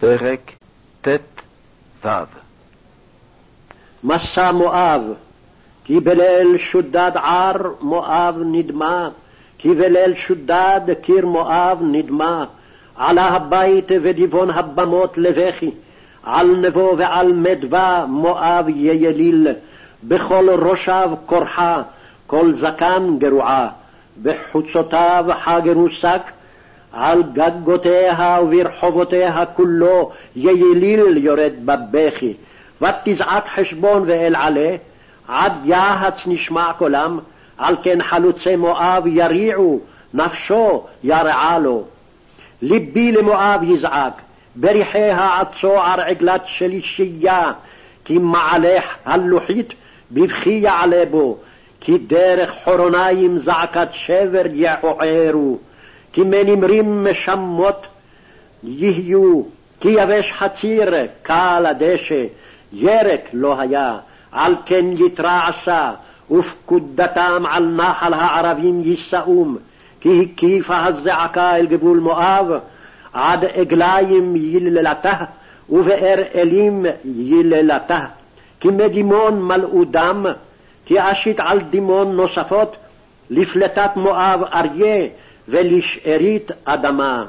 פרק ט"ו. מסע מואב, כי בליל שודד ער מואב נדמה, כי בליל שודד קיר מואב נדמה, עלה הבית ודיבון הבמות לבכי, על נבו ועל מדבה מואב יליל, בכל ראשיו כורחה, כל זקן גרועה, בחוצותיו חגרו שק, על גגותיה וברחובותיה כולו יליל יורד בבכי, ותזעק חשבון ואל עלה, עד יהץ נשמע קולם, על כן חלוצי מואב יריעו, נפשו ירעה לו. ליבי למואב יזעק, בריחיה עד צוער עגלת שלישייה, כי מעלך הלוחית בבכי יעלה בו, כי דרך חורוניים זעקת שבר יעוערו. כי מנמרים משמות יהיו, כי יבש חציר, קל הדשא, ירק לא היה, על כן יתרעשה, ופקודתם על נחל הערבים יישאום, כי הקיפה הזעקה אל גבול מואב, עד עגליים יללתה, ובאר אלים יללתה. כי מדימון מלאו דם, כי אשית על דימון נוספות, לפלטת מואב אריה, ולשארית אדמה.